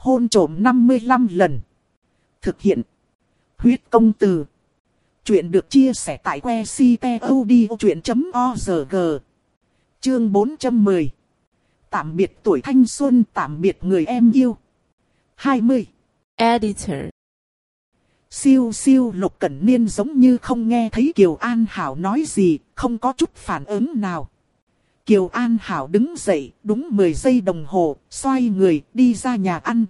hôn trổm 55 lần. Thực hiện. Huyết công từ. Chuyện được chia sẻ tại que ctod.org. Chương 410. Tạm biệt tuổi thanh xuân, tạm biệt người em yêu. 20. Editor. Siêu siêu lục cẩn niên giống như không nghe thấy Kiều An Hảo nói gì, không có chút phản ứng nào. Kiều An Hảo đứng dậy, đúng 10 giây đồng hồ, xoay người, đi ra nhà ăn.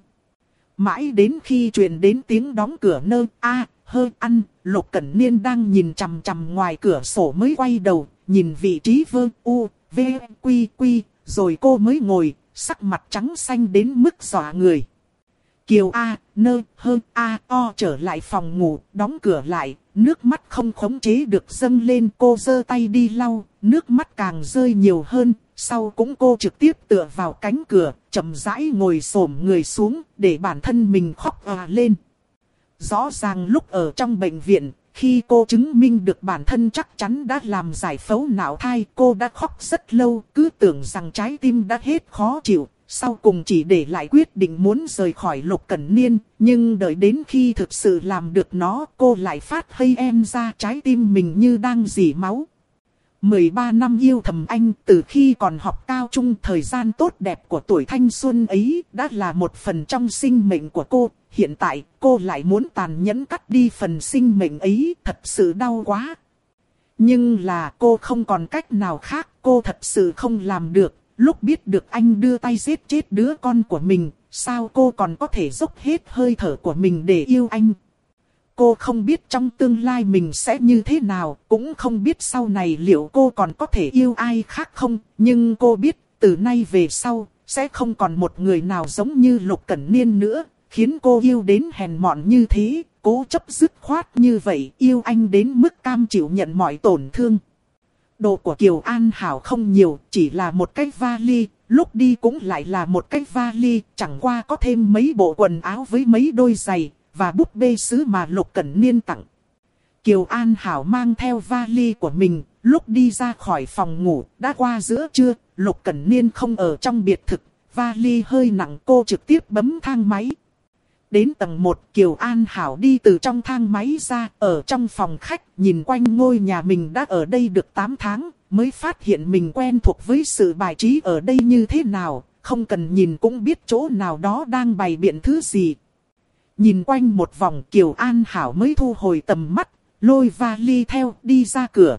Mãi đến khi truyền đến tiếng đóng cửa nơ, a hơ ăn, Lục Cẩn Niên đang nhìn chằm chằm ngoài cửa sổ mới quay đầu, nhìn vị trí vơ u, v, quy, quy, rồi cô mới ngồi, sắc mặt trắng xanh đến mức dọa người. Kiều A, nơ, hơ, A, o trở lại phòng ngủ, đóng cửa lại, nước mắt không khống chế được dâng lên cô giơ tay đi lau, nước mắt càng rơi nhiều hơn, sau cũng cô trực tiếp tựa vào cánh cửa, chậm rãi ngồi xổm người xuống, để bản thân mình khóc à lên. Rõ ràng lúc ở trong bệnh viện, khi cô chứng minh được bản thân chắc chắn đã làm giải phẫu não thai, cô đã khóc rất lâu, cứ tưởng rằng trái tim đã hết khó chịu, sau cùng chỉ để lại quyết định muốn rời khỏi lục cẩn niên, nhưng đợi đến khi thực sự làm được nó, cô lại phát hơi em ra trái tim mình như đang dỉ máu. 13 năm yêu thầm anh, từ khi còn học cao trung, thời gian tốt đẹp của tuổi thanh xuân ấy đã là một phần trong sinh mệnh của cô. Hiện tại, cô lại muốn tàn nhẫn cắt đi phần sinh mệnh ấy, thật sự đau quá. Nhưng là cô không còn cách nào khác, cô thật sự không làm được. Lúc biết được anh đưa tay giết chết đứa con của mình, sao cô còn có thể dốc hết hơi thở của mình để yêu anh. Cô không biết trong tương lai mình sẽ như thế nào, cũng không biết sau này liệu cô còn có thể yêu ai khác không, nhưng cô biết từ nay về sau, sẽ không còn một người nào giống như Lục Cẩn Niên nữa, khiến cô yêu đến hèn mọn như thế, cố chấp dứt khoát như vậy, yêu anh đến mức cam chịu nhận mọi tổn thương. Đồ của Kiều An Hảo không nhiều, chỉ là một cái vali, lúc đi cũng lại là một cái vali, chẳng qua có thêm mấy bộ quần áo với mấy đôi giày, và búp bê sứ mà Lục Cẩn Niên tặng. Kiều An Hảo mang theo vali của mình, lúc đi ra khỏi phòng ngủ, đã qua giữa trưa, Lục Cẩn Niên không ở trong biệt thực, vali hơi nặng cô trực tiếp bấm thang máy. Đến tầng 1 Kiều An Hảo đi từ trong thang máy ra, ở trong phòng khách, nhìn quanh ngôi nhà mình đã ở đây được 8 tháng, mới phát hiện mình quen thuộc với sự bài trí ở đây như thế nào, không cần nhìn cũng biết chỗ nào đó đang bày biện thứ gì, Nhìn quanh một vòng Kiều An Hảo mới thu hồi tầm mắt, lôi vali theo đi ra cửa.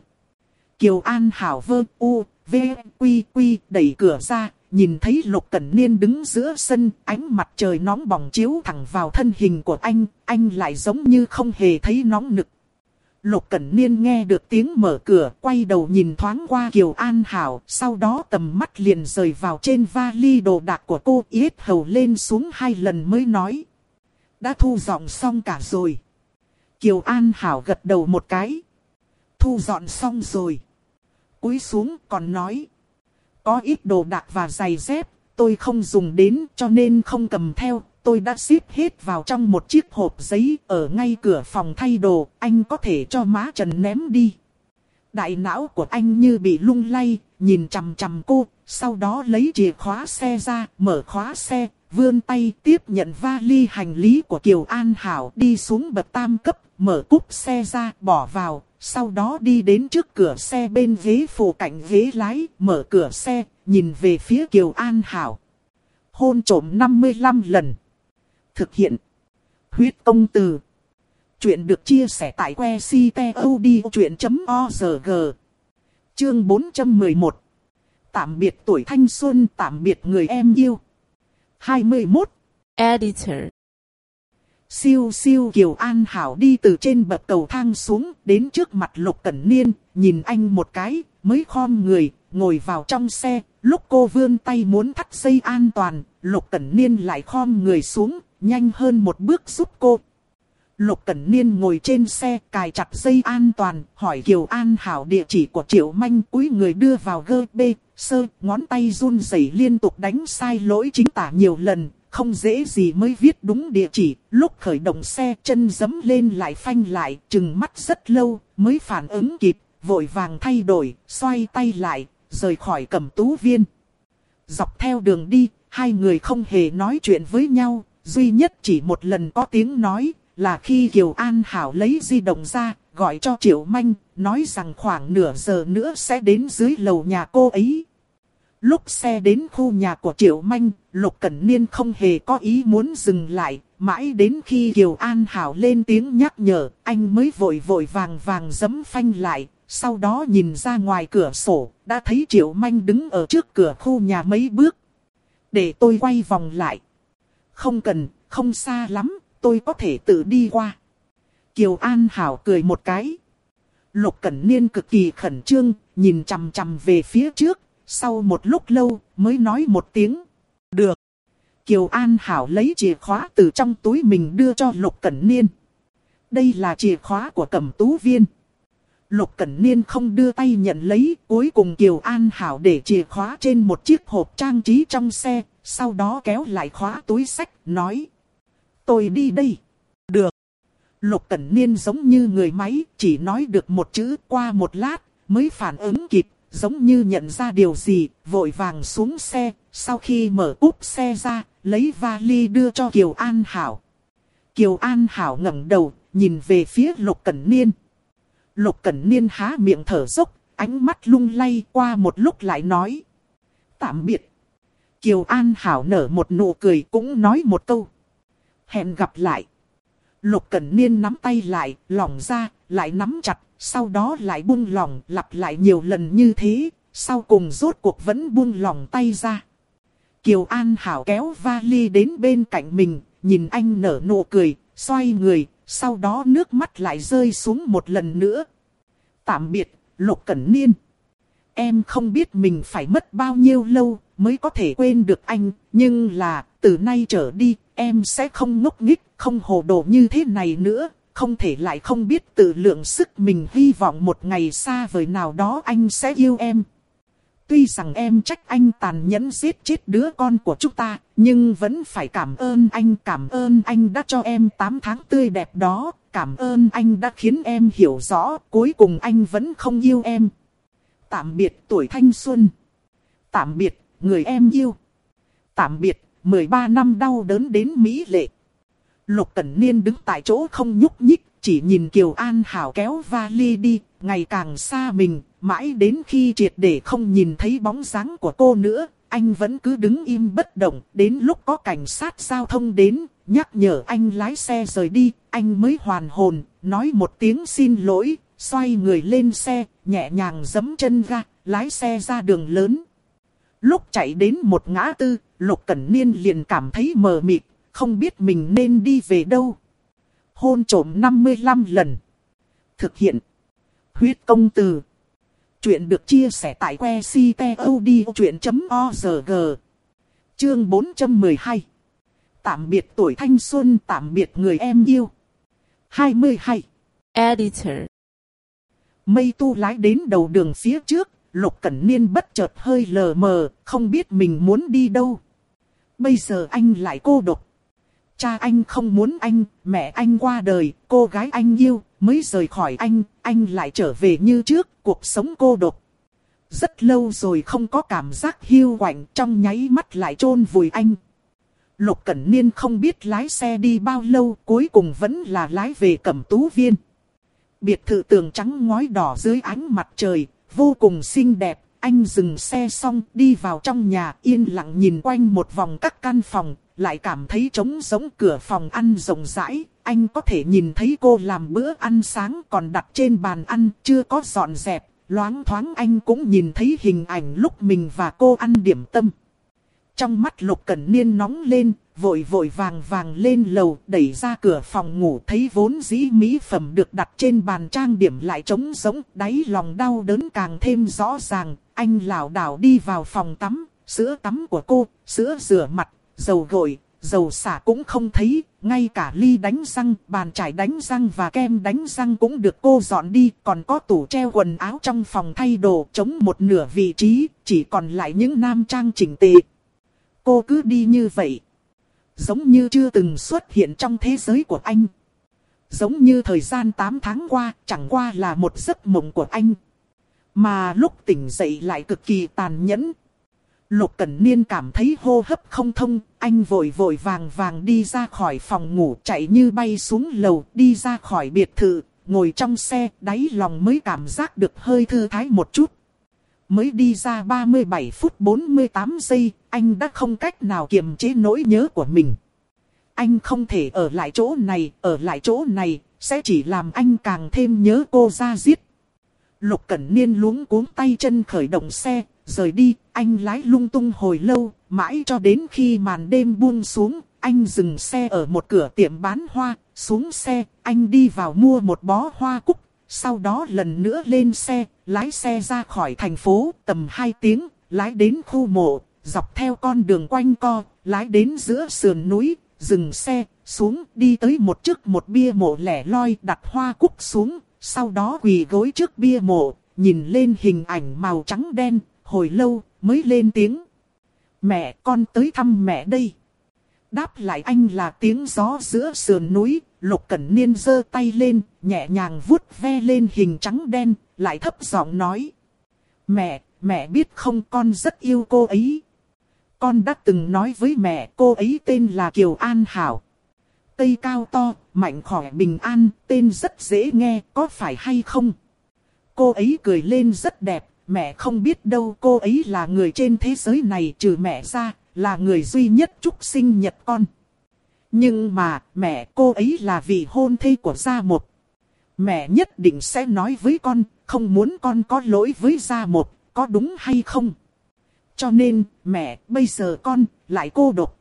Kiều An Hảo vơ u, v, quy quy đẩy cửa ra, nhìn thấy Lục Cẩn Niên đứng giữa sân, ánh mặt trời nóng bỏng chiếu thẳng vào thân hình của anh, anh lại giống như không hề thấy nóng nực. Lục Cẩn Niên nghe được tiếng mở cửa, quay đầu nhìn thoáng qua Kiều An Hảo, sau đó tầm mắt liền rời vào trên vali đồ đạc của cô, yết hầu lên xuống hai lần mới nói đã thu dọn xong cả rồi. Kiều An Hảo gật đầu một cái. Thu dọn xong rồi. Cúi xuống còn nói. Có ít đồ đạc và giày dép, tôi không dùng đến cho nên không cầm theo. Tôi đã xếp hết vào trong một chiếc hộp giấy ở ngay cửa phòng thay đồ. Anh có thể cho má Trần ném đi. Đại não của anh như bị lung lay, nhìn chằm chằm cô, sau đó lấy chìa khóa xe ra, mở khóa xe, vươn tay tiếp nhận vali hành lý của Kiều An Hảo đi xuống bậc tam cấp, mở cúp xe ra, bỏ vào, sau đó đi đến trước cửa xe bên ghế phụ cạnh ghế lái, mở cửa xe, nhìn về phía Kiều An Hảo. Hôn trổm 55 lần. Thực hiện. Huyết công từ. Chuyện được chia sẻ tại que ctod.org. Chương 411. Tạm biệt tuổi thanh xuân, tạm biệt người em yêu. 21. Editor Siêu siêu Kiều An Hảo đi từ trên bậc cầu thang xuống, đến trước mặt Lục Cẩn Niên, nhìn anh một cái, mới khom người, ngồi vào trong xe. Lúc cô vươn tay muốn thắt dây an toàn, Lục Cẩn Niên lại khom người xuống, nhanh hơn một bước giúp cô. Lục Cẩn Niên ngồi trên xe, cài chặt dây an toàn, hỏi Kiều An Hảo địa chỉ của Triệu Manh cúi người đưa vào gơ bê, sơ, ngón tay run rẩy liên tục đánh sai lỗi chính tả nhiều lần, không dễ gì mới viết đúng địa chỉ, lúc khởi động xe chân dấm lên lại phanh lại, chừng mắt rất lâu, mới phản ứng kịp, vội vàng thay đổi, xoay tay lại, rời khỏi cẩm tú viên. Dọc theo đường đi, hai người không hề nói chuyện với nhau, duy nhất chỉ một lần có tiếng nói, là khi Kiều An Hảo lấy di động ra, gọi cho Triệu Manh, nói rằng khoảng nửa giờ nữa sẽ đến dưới lầu nhà cô ấy. Lúc xe đến khu nhà của Triệu Manh, Lục Cẩn Niên không hề có ý muốn dừng lại, mãi đến khi Kiều An Hảo lên tiếng nhắc nhở, anh mới vội vội vàng vàng giấm phanh lại, sau đó nhìn ra ngoài cửa sổ, đã thấy Triệu Manh đứng ở trước cửa khu nhà mấy bước. Để tôi quay vòng lại. Không cần, không xa lắm, tôi có thể tự đi qua. Kiều An Hảo cười một cái. Lục Cẩn Niên cực kỳ khẩn trương, nhìn chằm chằm về phía trước, sau một lúc lâu mới nói một tiếng. Được. Kiều An Hảo lấy chìa khóa từ trong túi mình đưa cho Lục Cẩn Niên. Đây là chìa khóa của cẩm tú viên. Lục Cẩn Niên không đưa tay nhận lấy, cuối cùng Kiều An Hảo để chìa khóa trên một chiếc hộp trang trí trong xe, sau đó kéo lại khóa túi sách, nói. Tôi đi đây. Được. Lục Cẩn Niên giống như người máy, chỉ nói được một chữ qua một lát, mới phản ứng kịp, giống như nhận ra điều gì, vội vàng xuống xe, sau khi mở úp xe ra, lấy vali đưa cho Kiều An Hảo. Kiều An Hảo ngẩng đầu, nhìn về phía Lục Cẩn Niên. Lục Cẩn Niên há miệng thở dốc, ánh mắt lung lay qua một lúc lại nói. Tạm biệt. Kiều An Hảo nở một nụ cười cũng nói một câu. Hẹn gặp lại. Lục Cẩn Niên nắm tay lại, lỏng ra, lại nắm chặt, sau đó lại buông lỏng, lặp lại nhiều lần như thế, sau cùng rốt cuộc vẫn buông lỏng tay ra. Kiều An Hảo kéo vali đến bên cạnh mình, nhìn anh nở nụ cười, xoay người, sau đó nước mắt lại rơi xuống một lần nữa. Tạm biệt, Lục Cẩn Niên. Em không biết mình phải mất bao nhiêu lâu mới có thể quên được anh, nhưng là, từ nay trở đi, em sẽ không ngốc nghích, không hồ đồ như thế này nữa, không thể lại không biết tự lượng sức mình hy vọng một ngày xa vời nào đó anh sẽ yêu em. Tuy rằng em trách anh tàn nhẫn giết chết đứa con của chúng ta, nhưng vẫn phải cảm ơn anh, cảm ơn anh đã cho em 8 tháng tươi đẹp đó, cảm ơn anh đã khiến em hiểu rõ, cuối cùng anh vẫn không yêu em. Tạm biệt tuổi thanh xuân. Tạm biệt, người em yêu. Tạm biệt, 13 năm đau đớn đến Mỹ lệ. Lục Cẩn Niên đứng tại chỗ không nhúc nhích, chỉ nhìn Kiều An Hảo kéo vali đi, ngày càng xa mình, mãi đến khi triệt để không nhìn thấy bóng dáng của cô nữa, anh vẫn cứ đứng im bất động, đến lúc có cảnh sát giao thông đến, nhắc nhở anh lái xe rời đi, anh mới hoàn hồn, nói một tiếng xin lỗi, xoay người lên xe, nhẹ nhàng giấm chân ga, lái xe ra đường lớn. Lúc chạy đến một ngã tư, Lục Cẩn Niên liền cảm thấy mờ mịt, không biết mình nên đi về đâu. Hôn trổm 55 lần. Thực hiện. Huyết công từ. Chuyện được chia sẻ tại que ctod.org. Chương 412. Tạm biệt tuổi thanh xuân, tạm biệt người em yêu. 22. Editor. Mây tu lái đến đầu đường phía trước, Lục Cẩn Niên bất chợt hơi lờ mờ, không biết mình muốn đi đâu. Bây giờ anh lại cô độc. Cha anh không muốn anh, mẹ anh qua đời, cô gái anh yêu, mới rời khỏi anh, anh lại trở về như trước, cuộc sống cô độc. Rất lâu rồi không có cảm giác hiu quạnh trong nháy mắt lại chôn vùi anh. Lục Cẩn Niên không biết lái xe đi bao lâu, cuối cùng vẫn là lái về Cẩm Tú Viên. Biệt thự tường trắng ngói đỏ dưới ánh mặt trời, vô cùng xinh đẹp. Anh dừng xe xong, đi vào trong nhà, yên lặng nhìn quanh một vòng các căn phòng, lại cảm thấy trống giống cửa phòng ăn rộng rãi. Anh có thể nhìn thấy cô làm bữa ăn sáng còn đặt trên bàn ăn, chưa có dọn dẹp. Loáng thoáng anh cũng nhìn thấy hình ảnh lúc mình và cô ăn điểm tâm. Trong mắt Lục Cẩn Niên nóng lên, vội vội vàng vàng lên lầu, đẩy ra cửa phòng ngủ thấy vốn dĩ mỹ phẩm được đặt trên bàn trang điểm lại trống rỗng đáy lòng đau đớn càng thêm rõ ràng. Anh lảo đảo đi vào phòng tắm, sữa tắm của cô, sữa rửa mặt, dầu gội, dầu xả cũng không thấy, ngay cả ly đánh răng, bàn chải đánh răng và kem đánh răng cũng được cô dọn đi, còn có tủ treo quần áo trong phòng thay đồ chống một nửa vị trí, chỉ còn lại những nam trang chỉnh tề. Cô cứ đi như vậy. Giống như chưa từng xuất hiện trong thế giới của anh. Giống như thời gian 8 tháng qua chẳng qua là một giấc mộng của anh. Mà lúc tỉnh dậy lại cực kỳ tàn nhẫn. Lục Cẩn Niên cảm thấy hô hấp không thông, anh vội vội vàng vàng đi ra khỏi phòng ngủ chạy như bay xuống lầu, đi ra khỏi biệt thự, ngồi trong xe, đáy lòng mới cảm giác được hơi thư thái một chút. Mới đi ra 37 phút 48 giây, anh đã không cách nào kiềm chế nỗi nhớ của mình. Anh không thể ở lại chỗ này, ở lại chỗ này, sẽ chỉ làm anh càng thêm nhớ cô ra giết. Lục Cẩn Niên luống cuống tay chân khởi động xe, rời đi, anh lái lung tung hồi lâu, mãi cho đến khi màn đêm buông xuống, anh dừng xe ở một cửa tiệm bán hoa, xuống xe, anh đi vào mua một bó hoa cúc, sau đó lần nữa lên xe, lái xe ra khỏi thành phố, tầm 2 tiếng, lái đến khu mộ, dọc theo con đường quanh co, lái đến giữa sườn núi, dừng xe, xuống, đi tới một chiếc một bia mộ lẻ loi đặt hoa cúc xuống, sau đó quỳ gối trước bia mộ, nhìn lên hình ảnh màu trắng đen, hồi lâu mới lên tiếng. Mẹ con tới thăm mẹ đây. Đáp lại anh là tiếng gió giữa sườn núi, Lục Cẩn Niên giơ tay lên, nhẹ nhàng vuốt ve lên hình trắng đen, lại thấp giọng nói. Mẹ, mẹ biết không con rất yêu cô ấy. Con đã từng nói với mẹ cô ấy tên là Kiều An Hảo. Tây cao to, mạnh khỏe bình an, tên rất dễ nghe, có phải hay không? Cô ấy cười lên rất đẹp, mẹ không biết đâu cô ấy là người trên thế giới này trừ mẹ ra, là người duy nhất chúc sinh nhật con. Nhưng mà, mẹ cô ấy là vị hôn thê của gia một. Mẹ nhất định sẽ nói với con, không muốn con có lỗi với gia một, có đúng hay không? Cho nên, mẹ, bây giờ con, lại cô độc.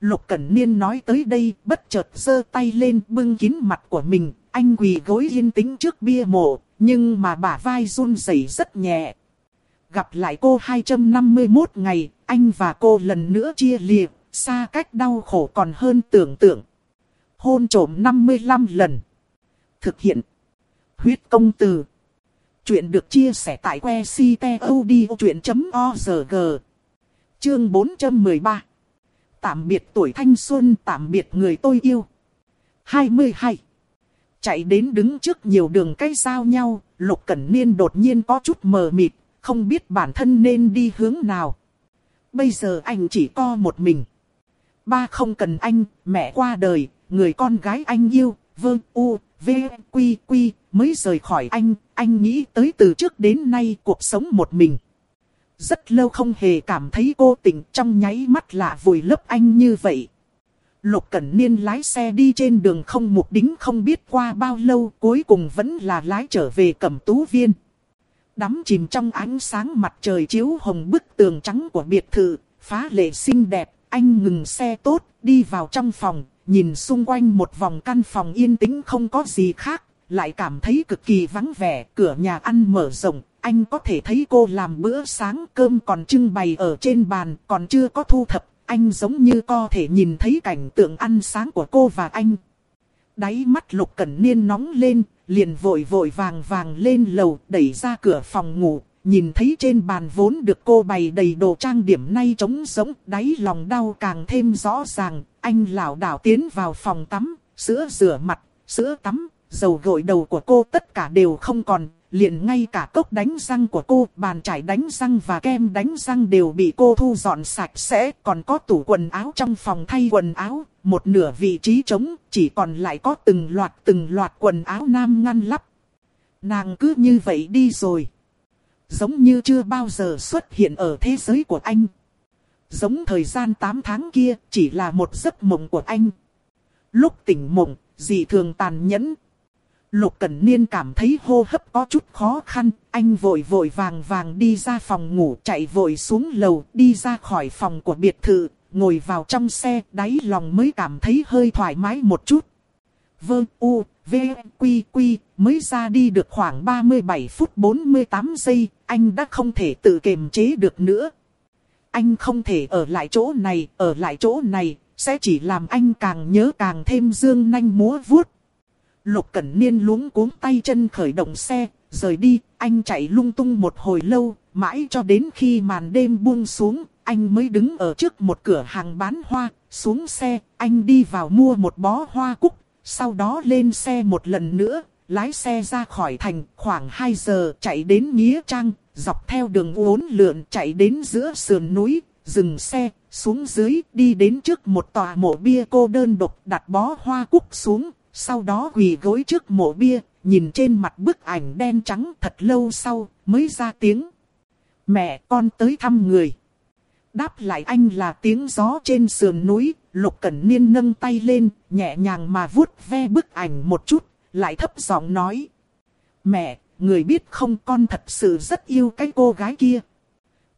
Lục Cẩn Niên nói tới đây, bất chợt giơ tay lên bưng kín mặt của mình, anh quỳ gối yên tĩnh trước bia mộ, nhưng mà bả vai run rẩy rất nhẹ. Gặp lại cô 251 ngày, anh và cô lần nữa chia lìa, xa cách đau khổ còn hơn tưởng tượng. Hôn trổm 55 lần. Thực hiện. Huyết công từ. Chuyện được chia sẻ tại que ctod.org. Chương 413. Tạm biệt tuổi thanh xuân, tạm biệt người tôi yêu. 22. Chạy đến đứng trước nhiều đường cây giao nhau, Lục Cẩn Niên đột nhiên có chút mờ mịt, không biết bản thân nên đi hướng nào. Bây giờ anh chỉ co một mình. Ba không cần anh, mẹ qua đời, người con gái anh yêu, vương u, v, quy quy, mới rời khỏi anh, anh nghĩ tới từ trước đến nay cuộc sống một mình. Rất lâu không hề cảm thấy cô tình trong nháy mắt lạ vùi lấp anh như vậy. Lục Cẩn Niên lái xe đi trên đường không mục đính không biết qua bao lâu cuối cùng vẫn là lái trở về cẩm tú viên. Đắm chìm trong ánh sáng mặt trời chiếu hồng bức tường trắng của biệt thự, phá lệ xinh đẹp, anh ngừng xe tốt, đi vào trong phòng, nhìn xung quanh một vòng căn phòng yên tĩnh không có gì khác, lại cảm thấy cực kỳ vắng vẻ, cửa nhà ăn mở rộng, anh có thể thấy cô làm bữa sáng cơm còn trưng bày ở trên bàn, còn chưa có thu thập, anh giống như có thể nhìn thấy cảnh tượng ăn sáng của cô và anh. Đáy mắt Lục Cẩn Niên nóng lên, liền vội vội vàng vàng lên lầu, đẩy ra cửa phòng ngủ, nhìn thấy trên bàn vốn được cô bày đầy đồ trang điểm nay trống sống, đáy lòng đau càng thêm rõ ràng, anh lảo đảo tiến vào phòng tắm, sữa rửa mặt, sữa tắm, dầu gội đầu của cô tất cả đều không còn, liền ngay cả cốc đánh răng của cô, bàn chải đánh răng và kem đánh răng đều bị cô thu dọn sạch sẽ, còn có tủ quần áo trong phòng thay quần áo, một nửa vị trí trống, chỉ còn lại có từng loạt từng loạt quần áo nam ngăn lắp. Nàng cứ như vậy đi rồi. Giống như chưa bao giờ xuất hiện ở thế giới của anh. Giống thời gian 8 tháng kia, chỉ là một giấc mộng của anh. Lúc tỉnh mộng, dị thường tàn nhẫn, Lục Cẩn Niên cảm thấy hô hấp có chút khó khăn, anh vội vội vàng vàng đi ra phòng ngủ chạy vội xuống lầu, đi ra khỏi phòng của biệt thự, ngồi vào trong xe, đáy lòng mới cảm thấy hơi thoải mái một chút. Vâng, u, v, quy, quy, mới ra đi được khoảng 37 phút 48 giây, anh đã không thể tự kiềm chế được nữa. Anh không thể ở lại chỗ này, ở lại chỗ này, sẽ chỉ làm anh càng nhớ càng thêm dương nanh múa vuốt. Lục Cẩn Niên luống cuống tay chân khởi động xe, rời đi, anh chạy lung tung một hồi lâu, mãi cho đến khi màn đêm buông xuống, anh mới đứng ở trước một cửa hàng bán hoa, xuống xe, anh đi vào mua một bó hoa cúc, sau đó lên xe một lần nữa, lái xe ra khỏi thành, khoảng 2 giờ chạy đến Nghĩa Trang, dọc theo đường uốn lượn chạy đến giữa sườn núi, dừng xe, xuống dưới, đi đến trước một tòa mộ bia cô đơn độc đặt bó hoa cúc xuống, sau đó quỳ gối trước mộ bia, nhìn trên mặt bức ảnh đen trắng thật lâu sau, mới ra tiếng. Mẹ con tới thăm người. Đáp lại anh là tiếng gió trên sườn núi, Lục Cẩn Niên nâng tay lên, nhẹ nhàng mà vuốt ve bức ảnh một chút, lại thấp giọng nói. Mẹ, người biết không con thật sự rất yêu cái cô gái kia.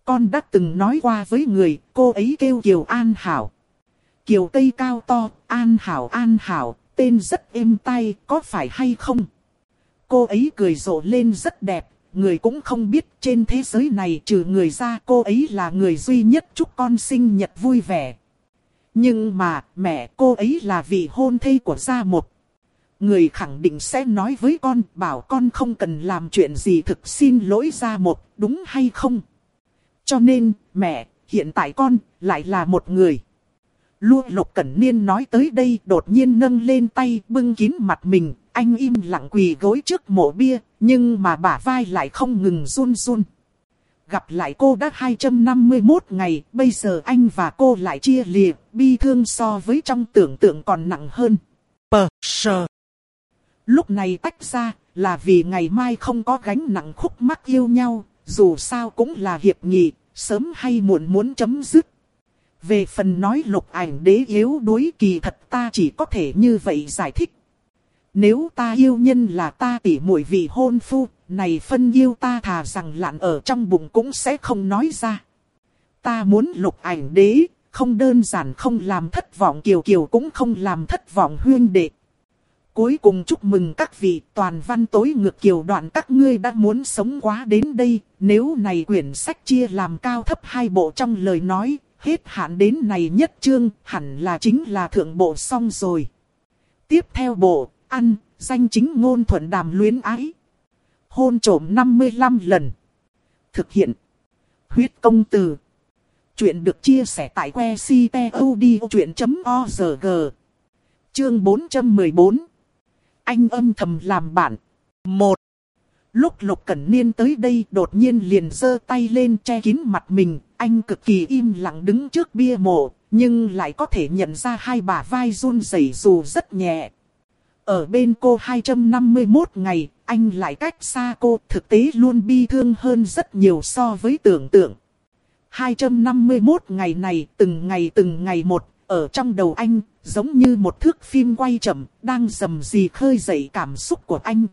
Con đã từng nói qua với người, cô ấy kêu Kiều An Hảo. Kiều cây cao to, An Hảo An Hảo, tên rất êm tai, có phải hay không? Cô ấy cười rộ lên rất đẹp, người cũng không biết trên thế giới này trừ người ra cô ấy là người duy nhất chúc con sinh nhật vui vẻ. Nhưng mà mẹ cô ấy là vị hôn thê của gia một. Người khẳng định sẽ nói với con bảo con không cần làm chuyện gì thực xin lỗi gia một, đúng hay không? Cho nên, mẹ, hiện tại con lại là một người. Lua lục cẩn niên nói tới đây đột nhiên nâng lên tay bưng kín mặt mình, anh im lặng quỳ gối trước mộ bia, nhưng mà bả vai lại không ngừng run run. Gặp lại cô đã 251 ngày, bây giờ anh và cô lại chia lìa, bi thương so với trong tưởng tượng còn nặng hơn. Pờ, sờ. Lúc này tách ra, là vì ngày mai không có gánh nặng khúc mắc yêu nhau, dù sao cũng là hiệp nghị, sớm hay muộn muốn chấm dứt. Về phần nói lục ảnh đế yếu đuối kỳ thật ta chỉ có thể như vậy giải thích. Nếu ta yêu nhân là ta tỉ muội vị hôn phu, này phân yêu ta thà rằng lặn ở trong bụng cũng sẽ không nói ra. Ta muốn lục ảnh đế, không đơn giản không làm thất vọng kiều kiều cũng không làm thất vọng huyên đệ. Cuối cùng chúc mừng các vị toàn văn tối ngược kiều đoạn các ngươi đã muốn sống quá đến đây, nếu này quyển sách chia làm cao thấp hai bộ trong lời nói, hết hạn đến này nhất chương, hẳn là chính là thượng bộ xong rồi. Tiếp theo bộ, ăn, danh chính ngôn thuận đàm luyến ái. Hôn trổm 55 lần. Thực hiện. Huyết công từ. Chuyện được chia sẻ tại que ctod.org. Chương 414. Anh âm thầm làm bạn. một Lúc Lục Cẩn Niên tới đây đột nhiên liền giơ tay lên che kín mặt mình, anh cực kỳ im lặng đứng trước bia mộ, nhưng lại có thể nhận ra hai bà vai run rẩy dù rất nhẹ. Ở bên cô 251 ngày, anh lại cách xa cô, thực tế luôn bi thương hơn rất nhiều so với tưởng tượng. 251 ngày này, từng ngày từng ngày một, ở trong đầu anh, giống như một thước phim quay chậm, đang dầm gì khơi dậy cảm xúc của anh.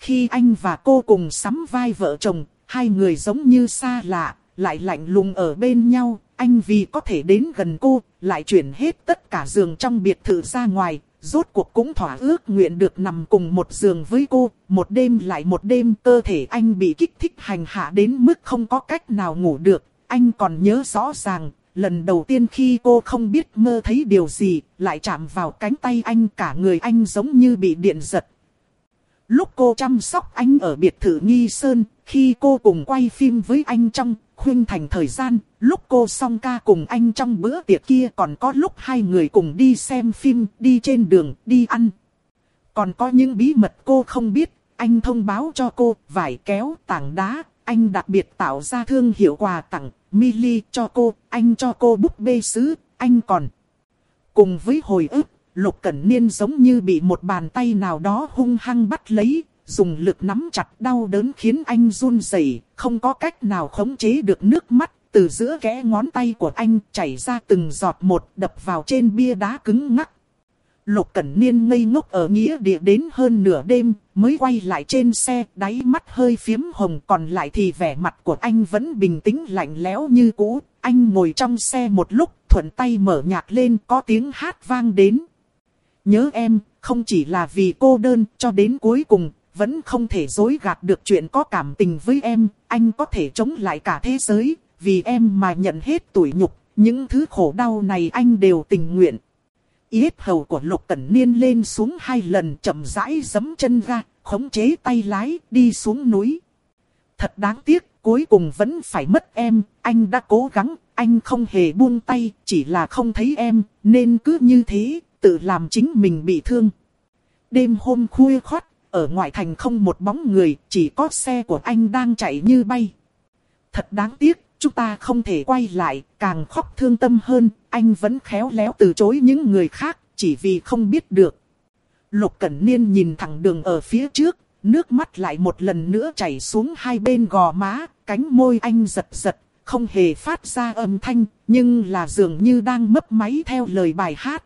Khi anh và cô cùng sắm vai vợ chồng, hai người giống như xa lạ, lại lạnh lùng ở bên nhau, anh vì có thể đến gần cô, lại chuyển hết tất cả giường trong biệt thự ra ngoài, rốt cuộc cũng thỏa ước nguyện được nằm cùng một giường với cô, một đêm lại một đêm cơ thể anh bị kích thích hành hạ đến mức không có cách nào ngủ được, anh còn nhớ rõ ràng, lần đầu tiên khi cô không biết mơ thấy điều gì, lại chạm vào cánh tay anh cả người anh giống như bị điện giật. Lúc cô chăm sóc anh ở biệt thự Nghi Sơn, khi cô cùng quay phim với anh trong khuyên thành thời gian, lúc cô song ca cùng anh trong bữa tiệc kia còn có lúc hai người cùng đi xem phim, đi trên đường, đi ăn. Còn có những bí mật cô không biết, anh thông báo cho cô, vải kéo, tảng đá, anh đặc biệt tạo ra thương hiệu quà tặng, Milly cho cô, anh cho cô búp bê sứ, anh còn. Cùng với hồi ức, Lục Cẩn Niên giống như bị một bàn tay nào đó hung hăng bắt lấy, dùng lực nắm chặt đau đớn khiến anh run rẩy, không có cách nào khống chế được nước mắt, từ giữa kẽ ngón tay của anh chảy ra từng giọt một đập vào trên bia đá cứng ngắc. Lục Cẩn Niên ngây ngốc ở nghĩa địa đến hơn nửa đêm, mới quay lại trên xe, đáy mắt hơi phiếm hồng còn lại thì vẻ mặt của anh vẫn bình tĩnh lạnh lẽo như cũ. Anh ngồi trong xe một lúc, thuận tay mở nhạc lên có tiếng hát vang đến. Nhớ em, không chỉ là vì cô đơn, cho đến cuối cùng, vẫn không thể dối gạt được chuyện có cảm tình với em, anh có thể chống lại cả thế giới, vì em mà nhận hết tuổi nhục, những thứ khổ đau này anh đều tình nguyện. Yết hầu của Lục Cẩn Niên lên xuống hai lần chậm rãi giấm chân ra, khống chế tay lái, đi xuống núi. Thật đáng tiếc, cuối cùng vẫn phải mất em, anh đã cố gắng, anh không hề buông tay, chỉ là không thấy em, nên cứ như thế, tự làm chính mình bị thương. Đêm hôm khuya khót, ở ngoại thành không một bóng người, chỉ có xe của anh đang chạy như bay. thật đáng tiếc, chúng ta không thể quay lại, càng khóc thương tâm hơn, anh vẫn khéo léo từ chối những người khác, chỉ vì không biết được. Lục Cẩn Niên nhìn thẳng đường ở phía trước, nước mắt lại một lần nữa chảy xuống hai bên gò má, cánh môi anh giật giật, không hề phát ra âm thanh, nhưng là dường như đang mấp máy theo lời bài hát.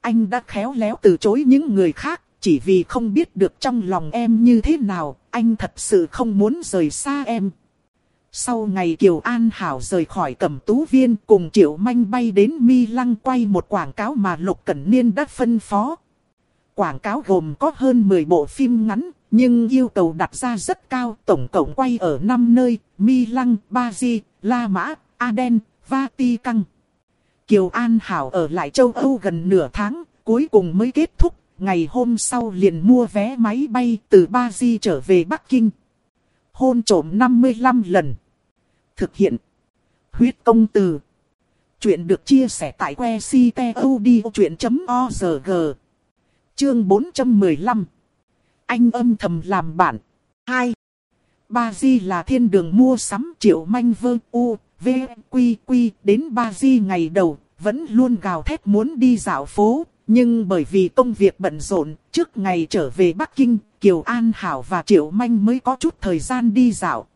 Anh đã khéo léo từ chối những người khác, chỉ vì không biết được trong lòng em như thế nào, anh thật sự không muốn rời xa em. Sau ngày Kiều An Hảo rời khỏi cẩm tú viên cùng Triệu Manh bay đến Mi Lăng quay một quảng cáo mà Lục Cẩn Niên đã phân phó. Quảng cáo gồm có hơn 10 bộ phim ngắn, nhưng yêu cầu đặt ra rất cao, tổng cộng quay ở 5 nơi, Mi Lăng, Ba Di, La Mã, Aden, Vatican. Kiều An Hảo ở lại châu Âu gần nửa tháng, cuối cùng mới kết thúc, ngày hôm sau liền mua vé máy bay từ Ba Di trở về Bắc Kinh. Hôn trổm 55 lần. Thực hiện. Huyết công từ. Chuyện được chia sẻ tại que ctod.org. Chương 415. Anh âm thầm làm bạn. 2. Ba Di là thiên đường mua sắm triệu manh Vương u, v, quy quy đến Ba Di ngày đầu, vẫn luôn gào thét muốn đi dạo phố, nhưng bởi vì công việc bận rộn, trước ngày trở về Bắc Kinh, Kiều An Hảo và Triệu Manh mới có chút thời gian đi dạo.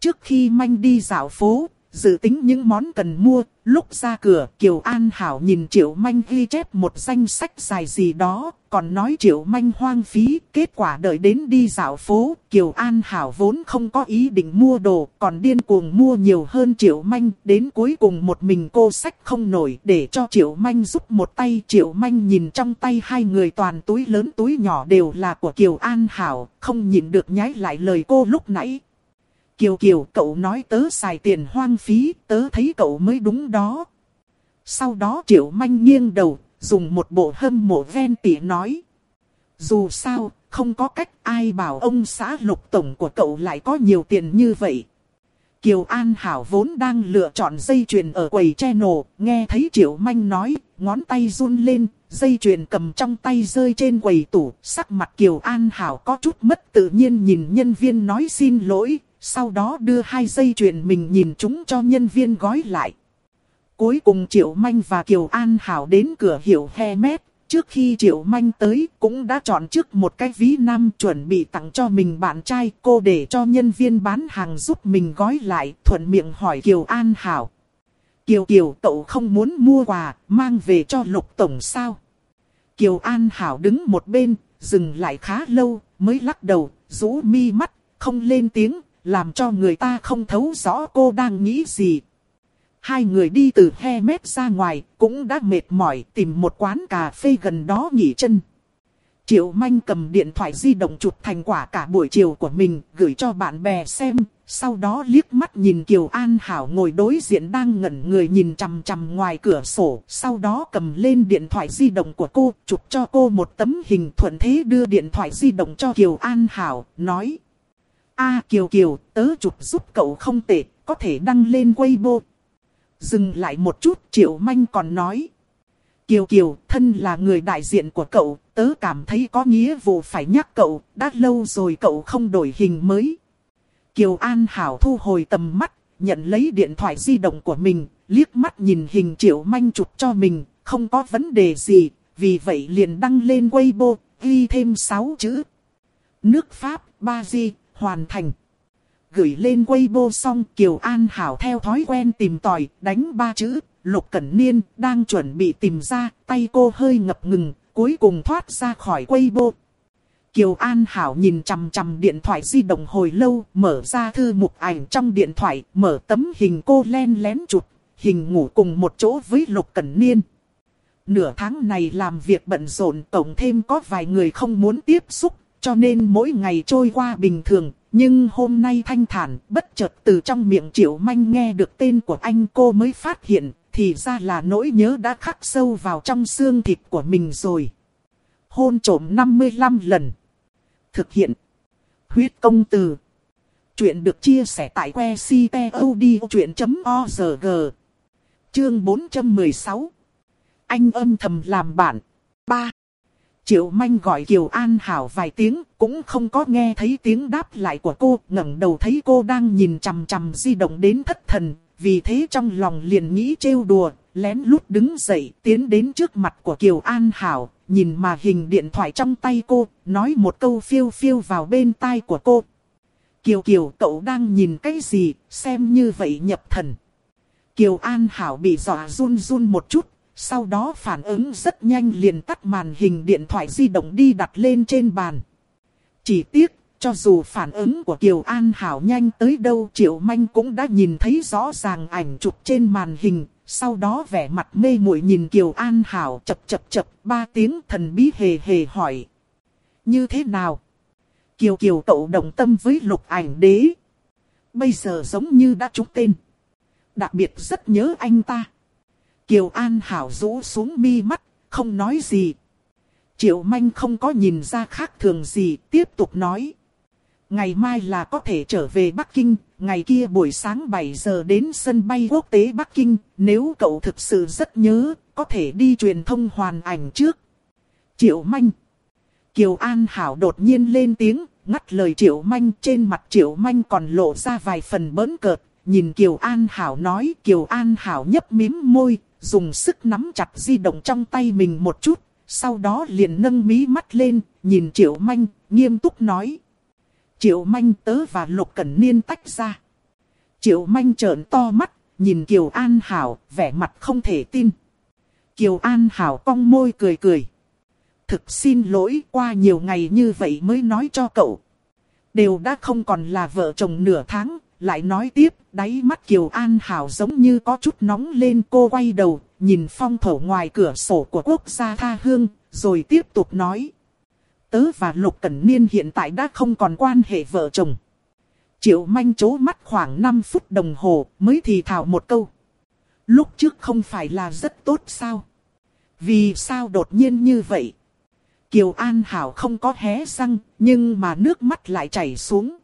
Trước khi Manh đi dạo phố, dự tính những món cần mua, lúc ra cửa Kiều An Hảo nhìn Triệu Manh ghi chép một danh sách dài gì đó, còn nói Triệu Manh hoang phí, kết quả đợi đến đi dạo phố, Kiều An Hảo vốn không có ý định mua đồ, còn điên cuồng mua nhiều hơn Triệu Manh, đến cuối cùng một mình cô sách không nổi để cho Triệu Manh giúp một tay. Triệu Manh nhìn trong tay hai người toàn túi lớn túi nhỏ đều là của Kiều An Hảo, không nhìn được nhái lại lời cô lúc nãy. Kiều Kiều cậu nói tớ xài tiền hoang phí, tớ thấy cậu mới đúng đó. Sau đó Triệu Manh nghiêng đầu, dùng một bộ hâm mộ ven tỉ nói. Dù sao, không có cách ai bảo ông xã lục tổng của cậu lại có nhiều tiền như vậy. Kiều An Hảo vốn đang lựa chọn dây chuyền ở quầy channel, nghe thấy Triệu Manh nói, ngón tay run lên, dây chuyền cầm trong tay rơi trên quầy tủ, sắc mặt Kiều An Hảo có chút mất tự nhiên nhìn nhân viên nói xin lỗi, sau đó đưa hai dây chuyền mình nhìn chúng cho nhân viên gói lại. Cuối cùng Triệu Manh và Kiều An Hảo đến cửa hiệu Hermes. Trước khi Triệu Manh tới, cũng đã chọn trước một cái ví nam chuẩn bị tặng cho mình bạn trai, cô để cho nhân viên bán hàng giúp mình gói lại, thuận miệng hỏi Kiều An Hảo. Kiều Kiều, cậu không muốn mua quà, mang về cho Lục Tổng sao? Kiều An Hảo đứng một bên, dừng lại khá lâu, mới lắc đầu, rũ mi mắt, không lên tiếng làm cho người ta không thấu rõ cô đang nghĩ gì. Hai người đi từ he mét ra ngoài, cũng đã mệt mỏi tìm một quán cà phê gần đó nghỉ chân. Triệu Manh cầm điện thoại di động chụp thành quả cả buổi chiều của mình, gửi cho bạn bè xem, sau đó liếc mắt nhìn Kiều An Hảo ngồi đối diện đang ngẩn người nhìn chằm chằm ngoài cửa sổ, sau đó cầm lên điện thoại di động của cô, chụp cho cô một tấm hình thuận thế đưa điện thoại di động cho Kiều An Hảo, nói a Kiều Kiều, tớ chụp giúp cậu không tệ, có thể đăng lên Weibo. Dừng lại một chút, Triệu Manh còn nói. Kiều Kiều, thân là người đại diện của cậu, tớ cảm thấy có nghĩa vụ phải nhắc cậu, đã lâu rồi cậu không đổi hình mới. Kiều An Hảo thu hồi tầm mắt, nhận lấy điện thoại di động của mình, liếc mắt nhìn hình Triệu Manh chụp cho mình, không có vấn đề gì, vì vậy liền đăng lên Weibo, ghi thêm 6 chữ. Nước Pháp, Ba Di, hoàn thành. Gửi lên Weibo xong Kiều An Hảo theo thói quen tìm tòi, đánh ba chữ, Lục Cẩn Niên, đang chuẩn bị tìm ra, tay cô hơi ngập ngừng, cuối cùng thoát ra khỏi Weibo. Kiều An Hảo nhìn chằm chằm điện thoại di động hồi lâu, mở ra thư mục ảnh trong điện thoại, mở tấm hình cô len lén chụp, hình ngủ cùng một chỗ với Lục Cẩn Niên. Nửa tháng này làm việc bận rộn, tổng thêm có vài người không muốn tiếp xúc, cho nên mỗi ngày trôi qua bình thường, nhưng hôm nay thanh thản, bất chợt từ trong miệng triệu manh nghe được tên của anh cô mới phát hiện, thì ra là nỗi nhớ đã khắc sâu vào trong xương thịt của mình rồi. Hôn trổm 55 lần. Thực hiện. Huyết công từ. Chuyện được chia sẻ tại que ctod.org. Chương 416. Anh âm thầm làm bạn. 3. Triệu Manh gọi Kiều An Hảo vài tiếng, cũng không có nghe thấy tiếng đáp lại của cô, ngẩng đầu thấy cô đang nhìn chằm chằm di động đến thất thần, vì thế trong lòng liền nghĩ trêu đùa, lén lút đứng dậy, tiến đến trước mặt của Kiều An Hảo, nhìn mà hình điện thoại trong tay cô, nói một câu phiêu phiêu vào bên tai của cô. Kiều Kiều cậu đang nhìn cái gì, xem như vậy nhập thần. Kiều An Hảo bị dọa run run một chút, sau đó phản ứng rất nhanh liền tắt màn hình điện thoại di động đi đặt lên trên bàn. Chỉ tiếc, cho dù phản ứng của Kiều An Hảo nhanh tới đâu Triệu Manh cũng đã nhìn thấy rõ ràng ảnh chụp trên màn hình. Sau đó vẻ mặt mê muội nhìn Kiều An Hảo chập chập chập ba tiếng thần bí hề hề hỏi. Như thế nào? Kiều Kiều cậu đồng tâm với lục ảnh đế. Bây giờ giống như đã trúng tên. Đặc biệt rất nhớ anh ta. Kiều An Hảo rũ xuống mi mắt, không nói gì. Triệu Manh không có nhìn ra khác thường gì, tiếp tục nói. Ngày mai là có thể trở về Bắc Kinh, ngày kia buổi sáng 7 giờ đến sân bay quốc tế Bắc Kinh, nếu cậu thực sự rất nhớ, có thể đi truyền thông hoàn ảnh trước. Triệu Manh Kiều An Hảo đột nhiên lên tiếng, ngắt lời Triệu Manh trên mặt Triệu Manh còn lộ ra vài phần bớn cợt. Nhìn Kiều An Hảo nói, Kiều An Hảo nhấp mím môi, dùng sức nắm chặt di động trong tay mình một chút, sau đó liền nâng mí mắt lên, nhìn Triệu Manh, nghiêm túc nói. Triệu Manh tớ và Lục Cẩn Niên tách ra. Triệu Manh trợn to mắt, nhìn Kiều An Hảo, vẻ mặt không thể tin. Kiều An Hảo cong môi cười cười. Thực xin lỗi qua nhiều ngày như vậy mới nói cho cậu. Đều đã không còn là vợ chồng nửa tháng, lại nói tiếp, đáy mắt Kiều An Hảo giống như có chút nóng lên cô quay đầu, nhìn phong thổ ngoài cửa sổ của quốc gia tha hương, rồi tiếp tục nói. Tớ và Lục Cẩn Niên hiện tại đã không còn quan hệ vợ chồng. Triệu manh chố mắt khoảng 5 phút đồng hồ mới thì thảo một câu. Lúc trước không phải là rất tốt sao? Vì sao đột nhiên như vậy? Kiều An Hảo không có hé răng, nhưng mà nước mắt lại chảy xuống.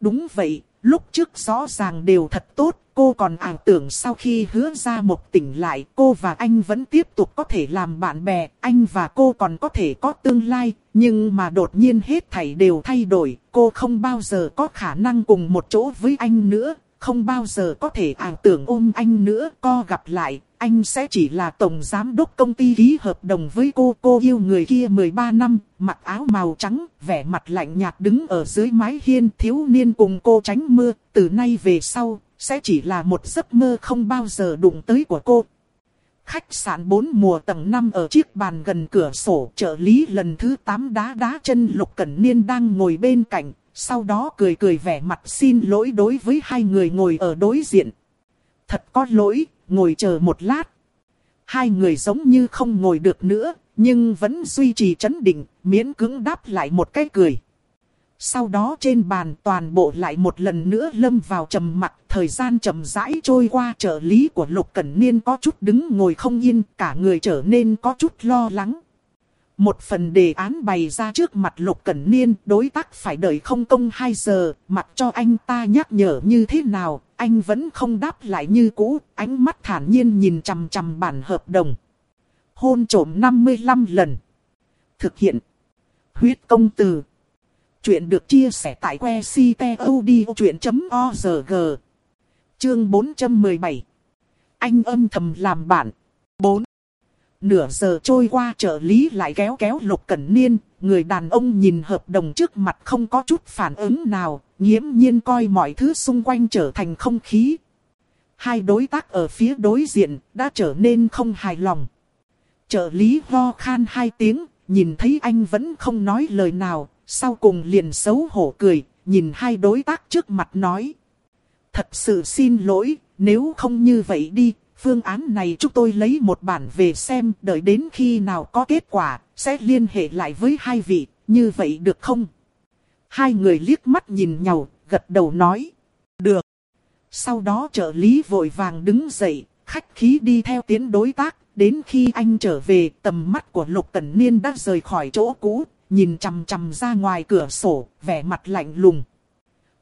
Đúng vậy, lúc trước rõ ràng đều thật tốt, cô còn ảo tưởng sau khi hứa ra một tỉnh lại cô và anh vẫn tiếp tục có thể làm bạn bè, anh và cô còn có thể có tương lai, nhưng mà đột nhiên hết thảy đều thay đổi, cô không bao giờ có khả năng cùng một chỗ với anh nữa, không bao giờ có thể ảo tưởng ôm anh nữa, co gặp lại, anh sẽ chỉ là tổng giám đốc công ty ký hợp đồng với cô. Cô yêu người kia 13 năm, mặc áo màu trắng, vẻ mặt lạnh nhạt đứng ở dưới mái hiên thiếu niên cùng cô tránh mưa. Từ nay về sau, sẽ chỉ là một giấc mơ không bao giờ đụng tới của cô. Khách sạn 4 mùa tầng 5 ở chiếc bàn gần cửa sổ trợ lý lần thứ 8 đá đá chân Lục Cẩn Niên đang ngồi bên cạnh, sau đó cười cười vẻ mặt xin lỗi đối với hai người ngồi ở đối diện. Thật có lỗi, ngồi chờ một lát. Hai người giống như không ngồi được nữa, nhưng vẫn duy trì chấn định, miễn cưỡng đáp lại một cái cười. Sau đó trên bàn toàn bộ lại một lần nữa lâm vào trầm mặc, thời gian chậm rãi trôi qua trợ lý của Lục Cẩn Niên có chút đứng ngồi không yên, cả người trở nên có chút lo lắng. Một phần đề án bày ra trước mặt Lục Cẩn Niên, đối tác phải đợi không công 2 giờ, mặc cho anh ta nhắc nhở như thế nào, anh vẫn không đáp lại như cũ, ánh mắt thản nhiên nhìn chằm chằm bản hợp đồng. Hôn trổm 55 lần. Thực hiện. Huyết công từ. Chuyện được chia sẻ tại que ctod.org. Chương 417. Anh âm thầm làm bạn. 4. Nửa giờ trôi qua trợ lý lại kéo kéo Lục Cẩn Niên, người đàn ông nhìn hợp đồng trước mặt không có chút phản ứng nào, nghiễm nhiên coi mọi thứ xung quanh trở thành không khí. Hai đối tác ở phía đối diện đã trở nên không hài lòng. Trợ lý ho khan hai tiếng, nhìn thấy anh vẫn không nói lời nào, sau cùng liền xấu hổ cười, nhìn hai đối tác trước mặt nói. Thật sự xin lỗi, nếu không như vậy đi, phương án này chúng tôi lấy một bản về xem, đợi đến khi nào có kết quả, sẽ liên hệ lại với hai vị, như vậy được không? Hai người liếc mắt nhìn nhau, gật đầu nói. Được. Sau đó trợ lý vội vàng đứng dậy, khách khí đi theo tiến đối tác. Đến khi anh trở về, tầm mắt của Lục tần Niên đã rời khỏi chỗ cũ, nhìn chằm chằm ra ngoài cửa sổ, vẻ mặt lạnh lùng.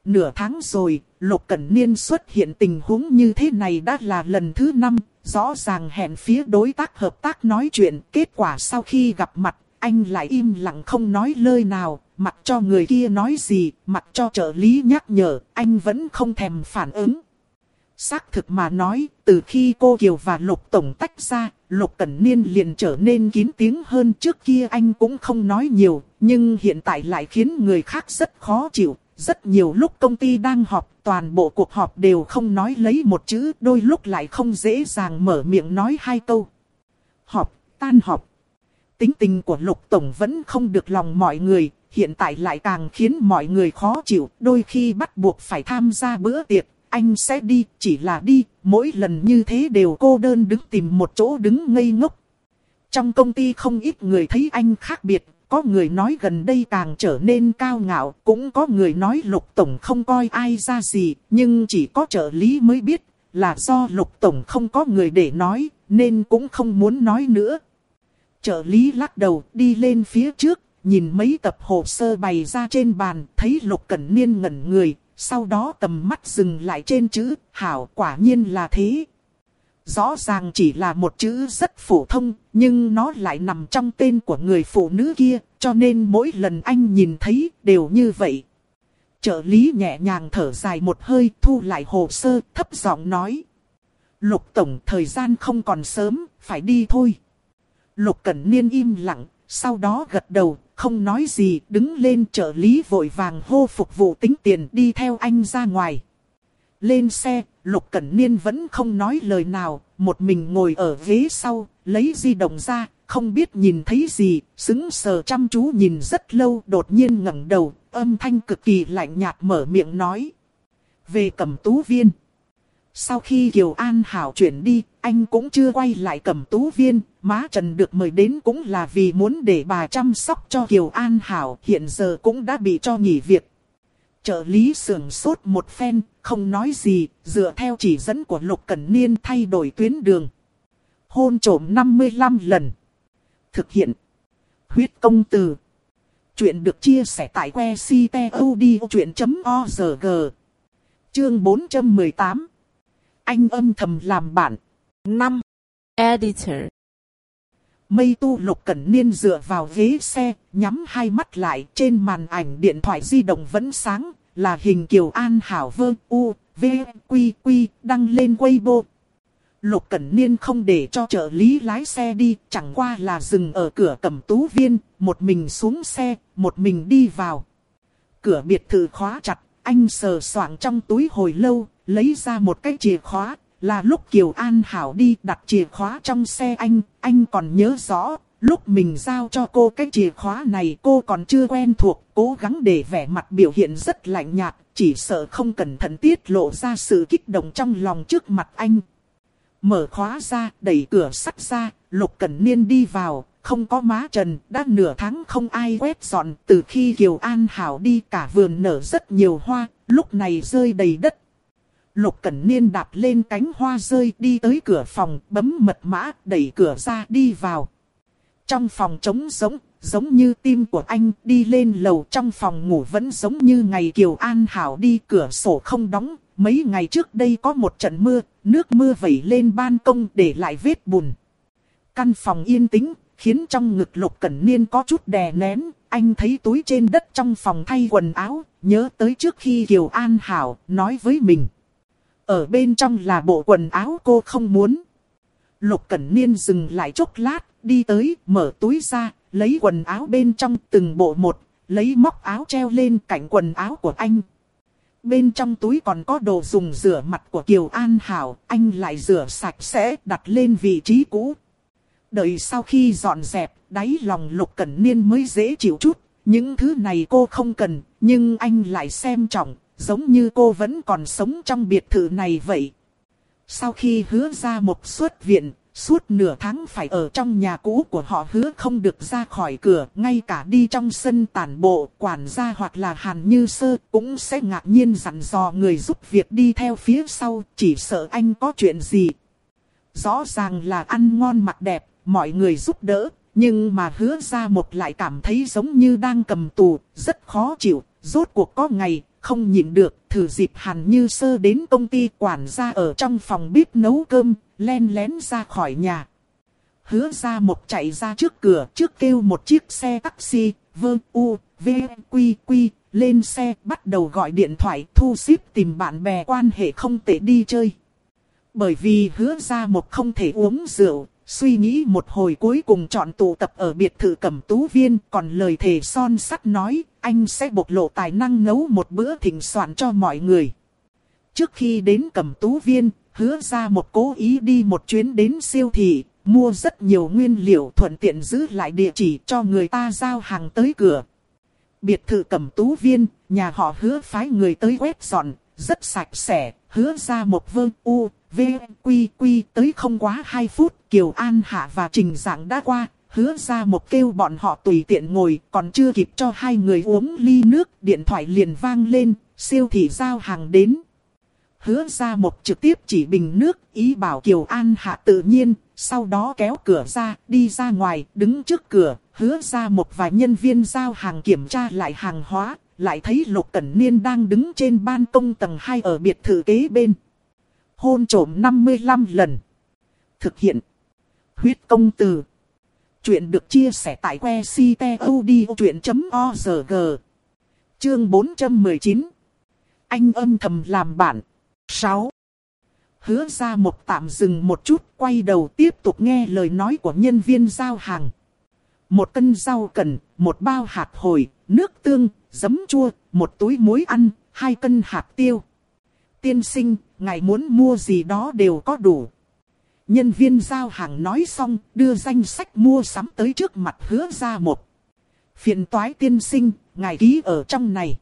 Nửa tháng rồi, Lục Cẩn Niên xuất hiện tình huống như thế này đã là lần thứ năm, rõ ràng hẹn phía đối tác hợp tác nói chuyện, kết quả sau khi gặp mặt, anh lại im lặng không nói lời nào, mặc cho người kia nói gì, mặc cho trợ lý nhắc nhở, anh vẫn không thèm phản ứng. Xác thực mà nói, từ khi cô Kiều và Lục Tổng tách ra, Lục Cẩn Niên liền trở nên kín tiếng hơn trước kia anh cũng không nói nhiều, nhưng hiện tại lại khiến người khác rất khó chịu. Rất nhiều lúc công ty đang họp, toàn bộ cuộc họp đều không nói lấy một chữ, đôi lúc lại không dễ dàng mở miệng nói hai câu. Họp, tan họp. Tính tình của Lục Tổng vẫn không được lòng mọi người, hiện tại lại càng khiến mọi người khó chịu, đôi khi bắt buộc phải tham gia bữa tiệc, anh sẽ đi, chỉ là đi, mỗi lần như thế đều cô đơn đứng tìm một chỗ đứng ngây ngốc. Trong công ty không ít người thấy anh khác biệt, có người nói gần đây càng trở nên cao ngạo, cũng có người nói lục tổng không coi ai ra gì, nhưng chỉ có trợ lý mới biết, là do lục tổng không có người để nói, nên cũng không muốn nói nữa. Trợ lý lắc đầu đi lên phía trước, nhìn mấy tập hồ sơ bày ra trên bàn, thấy lục cẩn niên ngẩn người, sau đó tầm mắt dừng lại trên chữ, hảo quả nhiên là thế. Rõ ràng chỉ là một chữ rất phổ thông, nhưng nó lại nằm trong tên của người phụ nữ kia, cho nên mỗi lần anh nhìn thấy đều như vậy. Trợ lý nhẹ nhàng thở dài một hơi thu lại hồ sơ, thấp giọng nói. Lục tổng thời gian không còn sớm, phải đi thôi. Lục Cẩn Niên im lặng, sau đó gật đầu, không nói gì, đứng lên trợ lý vội vàng hô phục vụ tính tiền đi theo anh ra ngoài. Lên xe, Lục Cẩn Niên vẫn không nói lời nào, một mình ngồi ở ghế sau, lấy di động ra, không biết nhìn thấy gì, xứng sờ chăm chú nhìn rất lâu, đột nhiên ngẩng đầu, âm thanh cực kỳ lạnh nhạt mở miệng nói. Về Cẩm tú viên. Sau khi Kiều An Hảo chuyển đi, anh cũng chưa quay lại Cẩm tú viên, má Trần được mời đến cũng là vì muốn để bà chăm sóc cho Kiều An Hảo, hiện giờ cũng đã bị cho nghỉ việc. Trợ lý sườn sốt một phen, không nói gì, dựa theo chỉ dẫn của Lục Cẩn Niên thay đổi tuyến đường. Hôn trổm 55 lần. Thực hiện. Huyết công từ. Chuyện được chia sẻ tại que ctod.org. Chương 418 anh âm thầm làm bạn. 5. Editor Mây tu lục cẩn niên dựa vào ghế xe, nhắm hai mắt lại trên màn ảnh điện thoại di động vẫn sáng, là hình Kiều An Hảo Vơ U, V, Quy, Quy, đăng lên Weibo. Lục Cẩn Niên không để cho trợ lý lái xe đi, chẳng qua là dừng ở cửa cẩm tú viên, một mình xuống xe, một mình đi vào. Cửa biệt thự khóa chặt, anh sờ soạng trong túi hồi lâu, lấy ra một cái chìa khóa, là lúc Kiều An Hảo đi đặt chìa khóa trong xe anh, anh còn nhớ rõ, lúc mình giao cho cô cái chìa khóa này cô còn chưa quen thuộc, cố gắng để vẻ mặt biểu hiện rất lạnh nhạt, chỉ sợ không cẩn thận tiết lộ ra sự kích động trong lòng trước mặt anh. Mở khóa ra, đẩy cửa sắt ra, Lục Cẩn Niên đi vào, không có má trần, đã nửa tháng không ai quét dọn, từ khi Kiều An Hảo đi cả vườn nở rất nhiều hoa, lúc này rơi đầy đất. Lục Cẩn Niên đạp lên cánh hoa rơi đi tới cửa phòng, bấm mật mã, đẩy cửa ra đi vào. Trong phòng trống giống, giống như tim của anh đi lên lầu trong phòng ngủ vẫn giống như ngày Kiều An Hảo đi cửa sổ không đóng. Mấy ngày trước đây có một trận mưa, nước mưa vẩy lên ban công để lại vết bùn. Căn phòng yên tĩnh, khiến trong ngực Lục Cẩn Niên có chút đè nén. Anh thấy túi trên đất trong phòng thay quần áo, nhớ tới trước khi Kiều An Hảo nói với mình. Ở bên trong là bộ quần áo cô không muốn. Lục Cẩn Niên dừng lại chốc lát, đi tới, mở túi ra, lấy quần áo bên trong từng bộ một, lấy móc áo treo lên cạnh quần áo của anh. Bên trong túi còn có đồ dùng rửa mặt của Kiều An Hảo, anh lại rửa sạch sẽ đặt lên vị trí cũ. Đợi sau khi dọn dẹp, đáy lòng Lục Cẩn Niên mới dễ chịu chút. Những thứ này cô không cần, nhưng anh lại xem trọng, giống như cô vẫn còn sống trong biệt thự này vậy. Sau khi hứa ra một suốt viện, suốt nửa tháng phải ở trong nhà cũ của họ hứa không được ra khỏi cửa, ngay cả đi trong sân tản bộ, quản gia hoặc là hàn như sơ cũng sẽ ngạc nhiên dặn dò người giúp việc đi theo phía sau, chỉ sợ anh có chuyện gì. Rõ ràng là ăn ngon mặc đẹp, mọi người giúp đỡ, nhưng mà hứa ra một lại cảm thấy giống như đang cầm tù, rất khó chịu, rốt cuộc có ngày, không nhịn được, thử dịp hàn như sơ đến công ty quản gia ở trong phòng bếp nấu cơm, len lén ra khỏi nhà. hứa ra một chạy ra trước cửa trước kêu một chiếc xe taxi, vơ u, v, quy quy, lên xe bắt đầu gọi điện thoại thu xếp tìm bạn bè quan hệ không tệ đi chơi. Bởi vì hứa ra một không thể uống rượu, suy nghĩ một hồi cuối cùng chọn tụ tập ở biệt thự cẩm tú viên, còn lời thề son sắt nói, anh sẽ bộc lộ tài năng nấu một bữa thịnh soạn cho mọi người. Trước khi đến cẩm tú viên, hứa ra một cố ý đi một chuyến đến siêu thị, mua rất nhiều nguyên liệu thuận tiện giữ lại địa chỉ cho người ta giao hàng tới cửa. Biệt thự cẩm tú viên, nhà họ hứa phái người tới quét dọn, rất sạch sẽ, hứa ra một vương u, v, quy quy tới không quá 2 phút, Kiều An Hạ và Trình Giảng đã qua, hứa ra một kêu bọn họ tùy tiện ngồi, còn chưa kịp cho hai người uống ly nước, điện thoại liền vang lên, siêu thị giao hàng đến. Hứa ra một trực tiếp chỉ bình nước, ý bảo Kiều An Hạ tự nhiên, sau đó kéo cửa ra, đi ra ngoài, đứng trước cửa, hứa ra một vài nhân viên giao hàng kiểm tra lại hàng hóa, lại thấy Lục Cẩn Niên đang đứng trên ban công tầng 2 ở biệt thự kế bên. Hôn trổm 55 lần. Thực hiện. Huyết công từ. Chuyện được chia sẻ tại que ctod.org. Chương 419. Anh âm thầm làm bạn. 6. Hứa ra một tạm dừng một chút, quay đầu tiếp tục nghe lời nói của nhân viên giao hàng. Một cân rau cần, một bao hạt hồi, nước tương, giấm chua, một túi muối ăn, hai cân hạt tiêu. Tiên sinh, ngài muốn mua gì đó đều có đủ. Nhân viên giao hàng nói xong, đưa danh sách mua sắm tới trước mặt hứa ra một. Phiền toái tiên sinh, ngài ký ở trong này.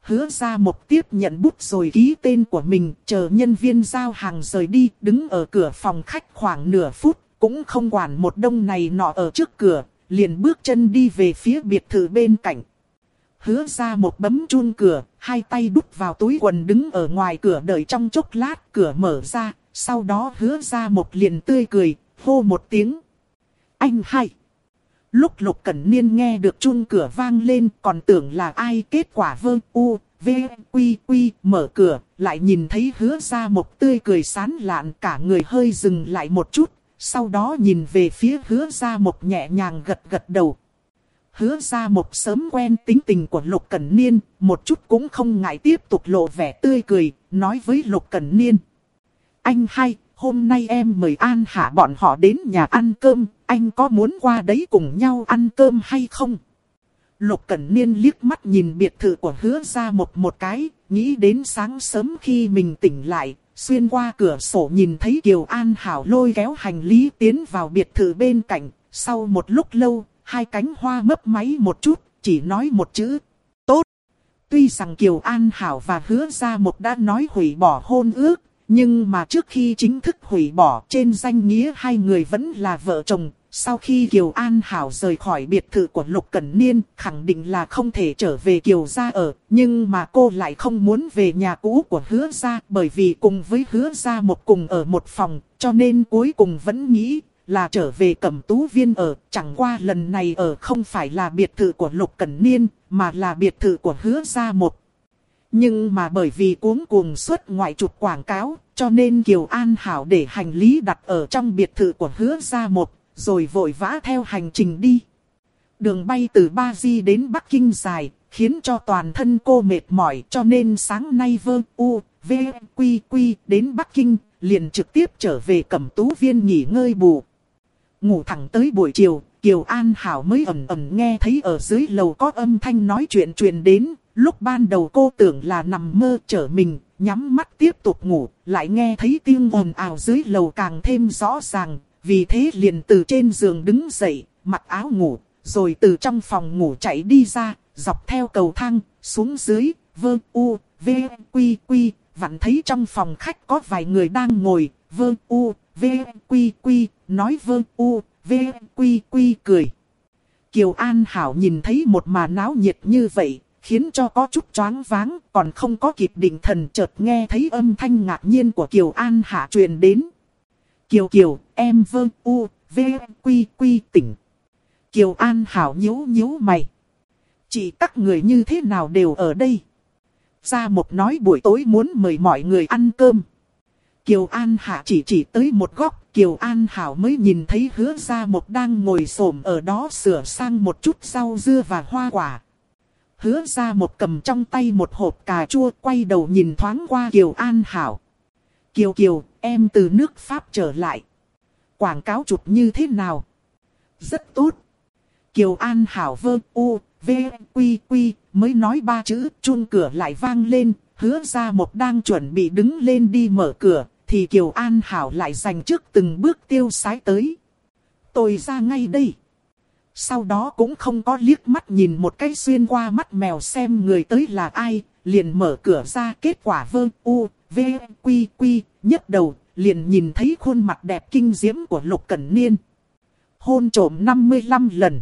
Hứa ra một tiếp nhận bút rồi ký tên của mình, chờ nhân viên giao hàng rời đi, đứng ở cửa phòng khách khoảng nửa phút, cũng không quản một đông này nọ ở trước cửa, liền bước chân đi về phía biệt thự bên cạnh. Hứa ra một bấm chun cửa, hai tay đút vào túi quần đứng ở ngoài cửa đợi trong chốc lát, cửa mở ra, sau đó hứa ra một liền tươi cười, hô một tiếng. Anh hai Lúc Lục Cẩn Niên nghe được chun cửa vang lên còn tưởng là ai kết quả vơ u, v, quy quy, mở cửa, lại nhìn thấy hứa ra một tươi cười sán lạn cả người hơi dừng lại một chút, sau đó nhìn về phía hứa ra một nhẹ nhàng gật gật đầu. Hứa ra một sớm quen tính tình của Lục Cẩn Niên, một chút cũng không ngại tiếp tục lộ vẻ tươi cười, nói với Lục Cẩn Niên. Anh hay, hôm nay em mời An Hạ bọn họ đến nhà ăn cơm, anh có muốn qua đấy cùng nhau ăn cơm hay không? Lục Cẩn Niên liếc mắt nhìn biệt thự của hứa ra một một cái, nghĩ đến sáng sớm khi mình tỉnh lại, xuyên qua cửa sổ nhìn thấy Kiều An Hảo lôi kéo hành lý tiến vào biệt thự bên cạnh, sau một lúc lâu, hai cánh hoa mấp máy một chút, chỉ nói một chữ, tốt. Tuy rằng Kiều An Hảo và hứa ra một đã nói hủy bỏ hôn ước, nhưng mà trước khi chính thức hủy bỏ trên danh nghĩa hai người vẫn là vợ chồng. Sau khi Kiều An Hảo rời khỏi biệt thự của Lục Cẩn Niên, khẳng định là không thể trở về Kiều gia ở, nhưng mà cô lại không muốn về nhà cũ của hứa gia bởi vì cùng với hứa gia một cùng ở một phòng, cho nên cuối cùng vẫn nghĩ là trở về cẩm tú viên ở, chẳng qua lần này ở không phải là biệt thự của Lục Cẩn Niên, mà là biệt thự của hứa gia một. Nhưng mà bởi vì cuống cuồng xuất ngoại chụp quảng cáo, cho nên Kiều An Hảo để hành lý đặt ở trong biệt thự của hứa gia một, rồi vội vã theo hành trình đi. Đường bay từ Ba Di đến Bắc Kinh dài, khiến cho toàn thân cô mệt mỏi cho nên sáng nay vơ u, v, quy quy đến Bắc Kinh, liền trực tiếp trở về cẩm tú viên nghỉ ngơi bù. Ngủ thẳng tới buổi chiều, Kiều An Hảo mới ẩm ẩm nghe thấy ở dưới lầu có âm thanh nói chuyện truyền đến, Lúc ban đầu cô tưởng là nằm mơ trở mình, nhắm mắt tiếp tục ngủ, lại nghe thấy tiếng ồn ào dưới lầu càng thêm rõ ràng, vì thế liền từ trên giường đứng dậy, mặc áo ngủ, rồi từ trong phòng ngủ chạy đi ra, dọc theo cầu thang, xuống dưới, vơ u, v, quy quy, vặn thấy trong phòng khách có vài người đang ngồi, vơ u, v, quy quy, nói vơ u, v, quy quy cười. Kiều An Hảo nhìn thấy một màn náo nhiệt như vậy, khiến cho có chút choáng váng, còn không có kịp định thần chợt nghe thấy âm thanh ngạc nhiên của Kiều An Hạ truyền đến. Kiều Kiều, em vơ u, v, quy quy tỉnh. Kiều An Hảo nhíu nhíu mày. Chỉ các người như thế nào đều ở đây. Gia một nói buổi tối muốn mời mọi người ăn cơm. Kiều An Hạ chỉ chỉ tới một góc, Kiều An Hảo mới nhìn thấy hứa ra một đang ngồi xổm ở đó sửa sang một chút rau dưa và hoa quả. Hứa ra một cầm trong tay một hộp cà chua quay đầu nhìn thoáng qua Kiều An Hảo. Kiều Kiều, em từ nước Pháp trở lại. Quảng cáo chụp như thế nào? Rất tốt. Kiều An Hảo vơ u, v, quy quy, mới nói ba chữ, chun cửa lại vang lên, hứa ra một đang chuẩn bị đứng lên đi mở cửa, thì Kiều An Hảo lại dành trước từng bước tiêu sái tới. Tôi ra ngay đây. Sau đó cũng không có liếc mắt nhìn một cái xuyên qua mắt mèo xem người tới là ai, liền mở cửa ra kết quả vơ u, v, quy quy, nhất đầu, liền nhìn thấy khuôn mặt đẹp kinh diễm của Lục Cẩn Niên. Hôn trổm 55 lần.